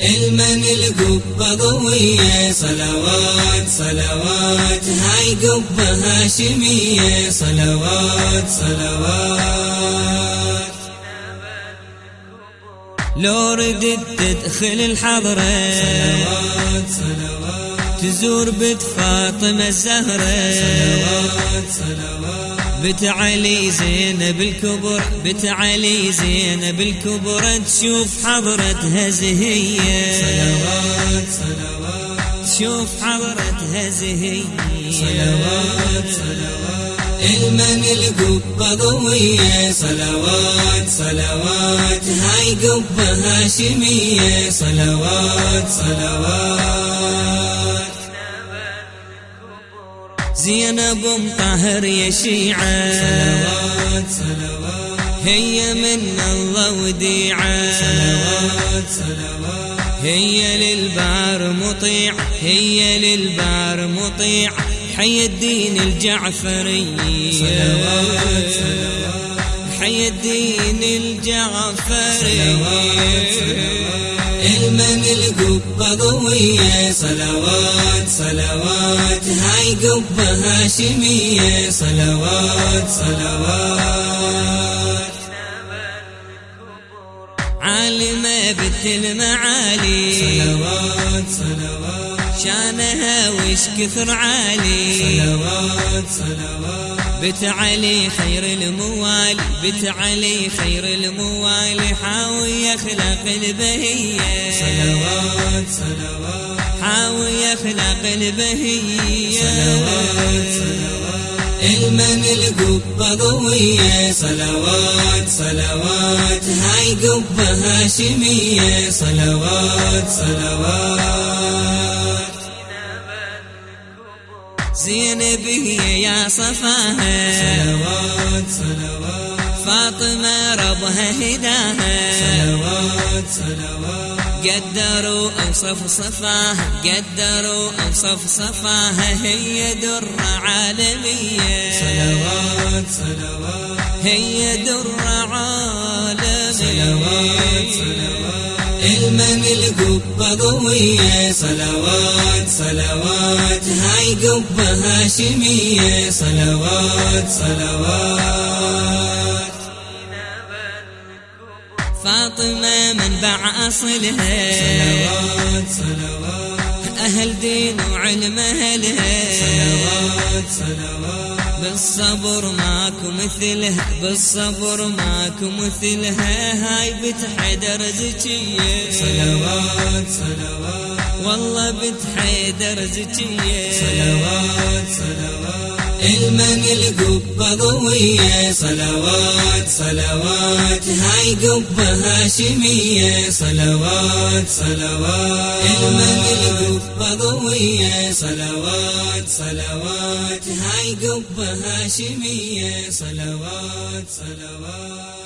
إلمن القبة ضوية صلوات صلوات هاي قبة هاشمية صلوات صلوات. لو ردت تدخل الحضرة صلوات صلوات. تزور بيت فاطمة الزهرة صلوات صلوات. بت علي زينب الكبر بت علي زينب الكبر تشوف حضرتها زهية. صلوات صلوات. تشوف حضرتها زهية. صلوات صلوات. المن القبة ضوية صلوات صلوات. هاي قبة هاشمية. صلوات صلوات. زينب طاهر يا شيعة. صلوات صلوات. هي من الله وديعة. صلوات صلوات. هي للبار مطيع هي للبار مطيع. حي الدين الجعفري. صلوات صلوات. حي الدين الجعفري. صلوات صلوات. المن القبة ضوية صلوات صلوات. هاي قبة هاشمية. صلوات صلوات. عالمة بنت المعالي. صلوات صلوات. شانها وش كثر عالي. صلوات صلوات. بت علي خير الموالي بت علي خير الموالي حاوي أخلاق البهية. صلوات صلوات. حاوي أخلاق البهية. صلوات صلوات. المن القبة ضوية صلوات صلوات. هاي قبة هاشمية. صلوات صلوات. زينب هي يا صفاها صلوات صلوات۔ فاطمة ربها هداها صلوات صلوات۔ قدروا أوصف صفاها قدروا أوصف صفاها هي در عالمية صلوات صلوات۔ هي در عالمية المن القبة ضوية صلوات صلوات هاي قبة هاشمية صلوات صلوات. فاطمة منبع أصلها صلوات صلوات. أهل دين وعلم أهلها صلوات صلوات. بالصبر ماكو مثلها بالصبر ماكو مثلها هاي بنت حيدر زكية صلوات صلوات. والله بنت حيدر زكية صلوات صلوات. المن القبة ضوية صلوات صلوات هاي قبة هاشمية. صلوات صلوات المن القبة ضوية صلوات صلوات هاي قبة هاشمية. صلوات صلوات.